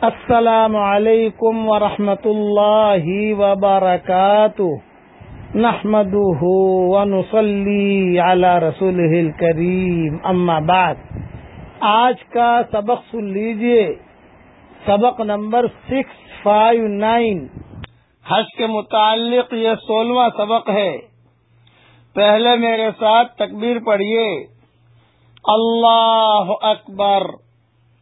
السلام علیکم ورحمۃ اللہ وبرکاتہ۔ نحمده ونصلي على رسوله الكريم اما بعد۔ آج کا سبق سن لیجیے۔ سبق نمبر سکس فائیو نائن۔ حج کے متعلق یہ سولہواں سبق ہے۔ پہلے میرے ساتھ تکبیر پڑھیے۔ اللہ اکبر۔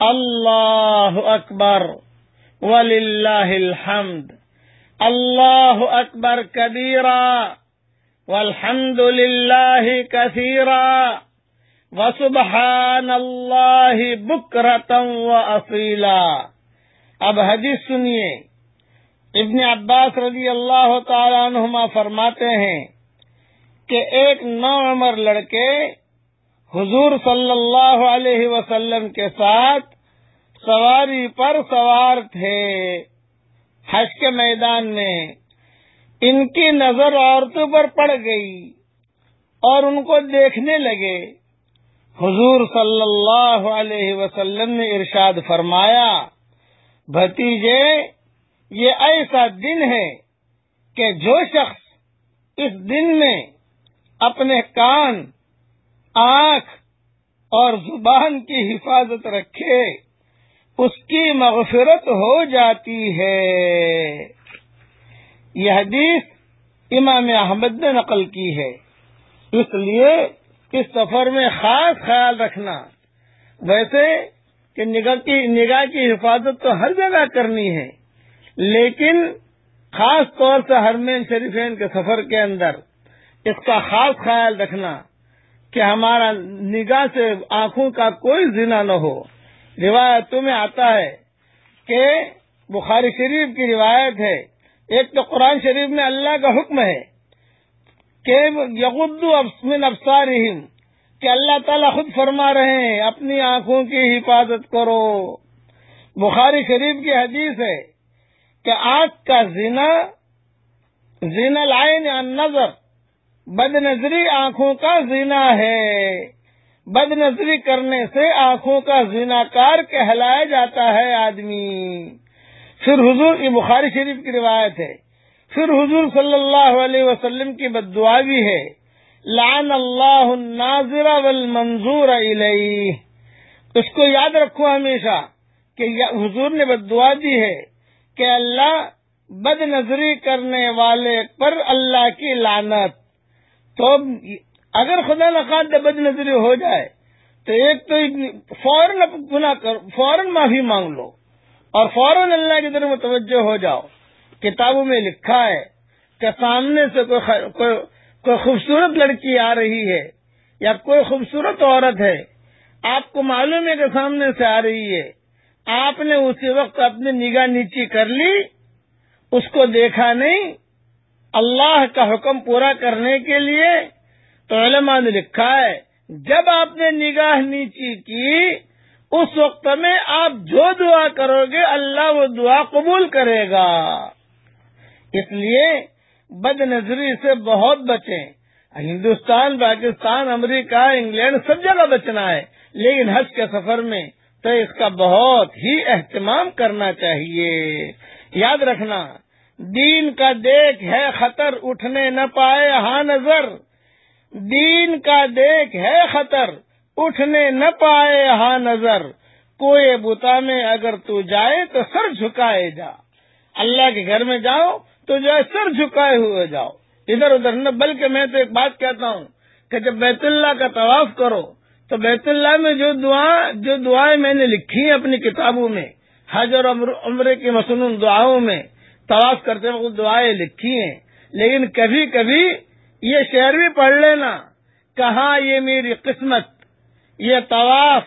اللہ اکبر وللہ الحمد اللہ اکبر کبیرا والحمد للہ کثیرا وسبحان اللہ بکرتم و اصیلا اب حدیث سنیے ابن عباس رضی اللہ تعالی عنہما فرماتے ہیں کہ ایک نو عمر لڑکے حضور صلی اللہ علیہ وسلم کے ساتھ سواری پر سوار تھے۔ حج کے میدان میں ان کی نظر عورتوں پر پڑ گئی اور ان کو دیکھنے لگے۔ حضور صلی اللہ علیہ وسلم نے ارشاد فرمایا، بھتیجے، یہ ایسا دن ہے کہ جو شخص اس دن میں اپنے کان آنکھ اور زبان کی حفاظت رکھے، اس کی مغفرت ہو جاتی ہے۔ یہ حدیث امام احمد نے نقل کی ہے۔ اس لیے اس سفر میں خاص خیال رکھنا۔ ویسے کہ نگاہ کی نگاہ کی حفاظت تو ہر جگہ کرنی ہے، لیکن خاص طور سے ہرمین شریفین کے سفر کے اندر اس کا خاص خیال رکھنا۔ کہ ہمارا نگاہ سے آنکھوں کا کوئی زنا نہ ہو۔ روایتوں میں آتا ہے کہ بخاری شریف کی روایت ہے۔ ایک تو قرآن شریف میں اللہ کا حکم ہے کہ یغد من افسار کہ اللہ تعالیٰ خود فرما رہے ہیں، اپنی آنکھوں کی حفاظت کرو۔ بخاری شریف کی حدیث ہے کہ آنکھ کا زنا زنا العین نظر بد نظری آنکھوں کا زینا ہے۔ بد نظری کرنے سے آنکھوں کا زینا کار کہلایا جاتا ہے آدمی۔ پھر حضور کی بخاری شریف کی روایت ہے۔ پھر حضور صلی اللہ علیہ وسلم کی بد دعا بھی ہے۔ لعن اللہ الناظر والمنظور علیہ اس کو یاد رکھو ہمیشہ کہ حضور نے بد دعا دی ہے کہ اللہ بد نظری کرنے والے پر اللہ کی لانت تو اگر خدا نخواست بد نظری ہو جائے، تو ایک تو فوراً گنا کر، فوراً معافی مانگ لو، اور فوراً اللہ کی طرف متوجہ ہو جاؤ، کتابوں میں لکھا ہے کہ سامنے سے کوئی کوئی خوبصورت لڑکی آ رہی ہے، یا کوئی خوبصورت عورت ہے، آپ کو معلوم ہے کہ سامنے سے آ رہی ہے، آپ نے اسی وقت اپنی نگاہ نیچی کر لی، اس کو دیکھا نہیں اللہ کا حکم پورا کرنے کے لیے تو علماء نے لکھا ہے، جب آپ نے نگاہ نیچی کی، اس وقت میں آپ جو دعا کرو گے، اللہ وہ دعا قبول کرے گا۔ اس لیے بد نظری سے بہت بچیں۔ ہندوستان، پاکستان، امریکہ، انگلینڈ سب جگہ بچنا ہے، لیکن حج کے سفر میں تو اس کا بہت ہی اہتمام کرنا چاہیے۔ یاد رکھنا دین کا دیکھ ہے خطر اٹھنے نہ پائے ہاں نظر۔ دین کا دیکھ ہے خطر اٹھنے نہ پائے ہاں نظر۔ کوئی بتا میں اگر تو جائے تو سر جھکائے جا۔ اللہ کے گھر میں جاؤ تو جو ہے سر جھکائے ہوئے جاؤ۔ ادھر ادھر نہ، بلکہ میں تو ایک بات کہتا ہوں کہ جب بیت اللہ کا طواف کرو تو بیت اللہ میں جو دعا، جو دعائیں میں نے لکھی ہیں اپنی کتابوں میں، حج اور عمرے کی مصنون دعاؤں میں طواف کرتے وقت دعائیں لکھی ہیں۔ لیکن کبھی کبھی یہ شعر بھی پڑھ لینا، کہاں یہ میری قسمت؟ یہ طواف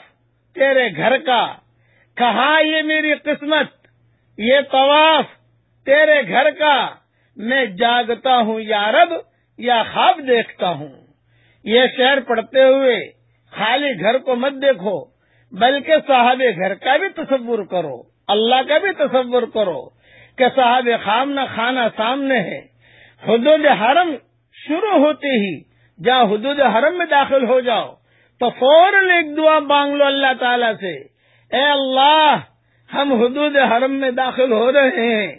تیرے گھر کا۔ کہاں یہ میری قسمت؟ یہ طواف تیرے گھر کا۔ میں جاگتا ہوں یا رب، یا خواب دیکھتا ہوں۔ یہ شعر پڑھتے ہوئے خالی گھر کو مت دیکھو، بلکہ صاحب گھر کا بھی تصور کرو، اللہ کا بھی تصور کرو۔ کہ صاحب خام نہ کھانا سامنے ہے۔ حدود حرم شروع ہوتے ہی جہاں حدود حرم میں داخل ہو جاؤ، تو فوراً ایک دعا مانگ لو اللہ تعالی سے۔ اے اللہ، ہم حدود حرم میں داخل ہو رہے ہیں۔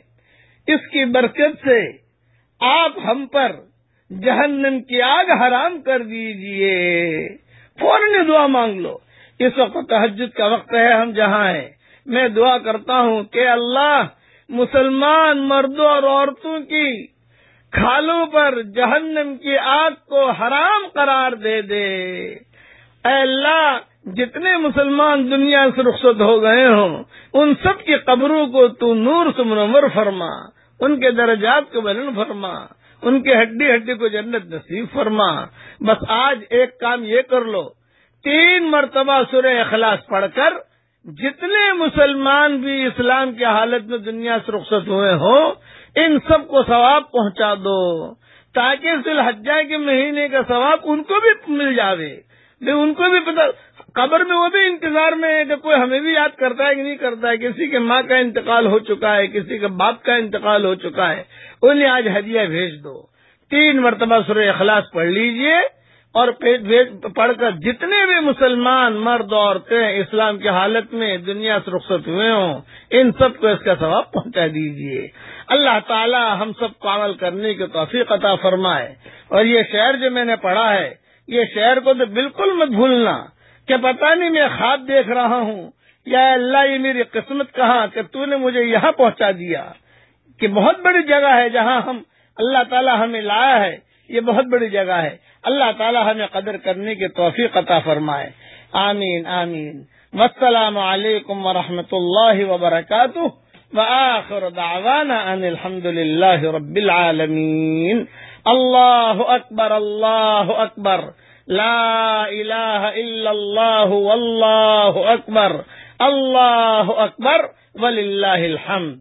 اس کی برکت سے آپ ہم پر جہنم کی آگ حرام کر دیجیے۔ فوراً دعا مانگ لو۔ اس وقت تحجد کا وقت ہے، ہم جہاں ہیں۔ میں دعا کرتا ہوں کہ اللہ مسلمان مردوں اور عورتوں کی کھالوں پر جہنم کی آگ کو حرام قرار دے دے۔ اے اللہ، جتنے مسلمان دنیا سے رخصت ہو گئے ہوں، ان سب کی قبروں کو تو نور سے منور فرما، ان کے درجات کو بلند فرما، ان کے ہڈی ہڈی کو جنت نصیب فرما۔ بس آج ایک کام یہ کر لو، تین مرتبہ سورہ اخلاص پڑھ کر جتنے مسلمان بھی اسلام کی حالت میں دنیا سے رخصت ہوئے ہوں، ان سب کو ثواب پہنچا دو۔ تاکہ اس الحجہ کے مہینے کا ثواب ان کو بھی مل جاوے۔ ان کو بھی پتا قبر میں وہ بھی انتظار میں ہے کہ کوئی ہمیں بھی یاد کرتا ہے کہ نہیں کرتا ہے، کسی کے ماں کا انتقال ہو چکا ہے، کسی کے باپ کا انتقال ہو چکا ہے۔ انہیں آج ہدیہ بھیج دو۔ تین مرتبہ سورہ اخلاص پڑھ لیجیے۔ اور پڑھ کر جتنے بھی مسلمان مرد عورتیں اسلام کی حالت میں دنیا سے رخصت ہوئے ہوں، ان سب کو اس کا ثواب پہنچا دیجیے۔ اللہ تعالی ہم سب کو عمل کرنے کی توفیق عطا فرمائے۔ اور یہ شعر جو میں نے پڑھا ہے، یہ شعر کو تو بالکل مت بھولنا کہ پتہ نہیں میں خواب دیکھ رہا ہوں۔ یا اللہ، یہ میری قسمت کہاں کہ تو نے مجھے یہاں پہنچا دیا۔ کہ بہت بڑی جگہ ہے جہاں ہم، اللہ تعالی ہمیں لایا ہے۔ یہ بہت بڑی جگہ ہے۔ اللہ تعالی ہمیں قدر کرنے کی توفیق عطا فرمائے۔ آمین آمین۔ والسلام علیکم ورحمۃ اللہ وبرکاتہ۔ وآخر دعوانا ان الحمد للہ رب العالمین۔ اللہ اکبر اللہ اکبر۔ لا الہ الا اللہ، واللہ اکبر۔ اللہ اکبر، وللہ الحمد۔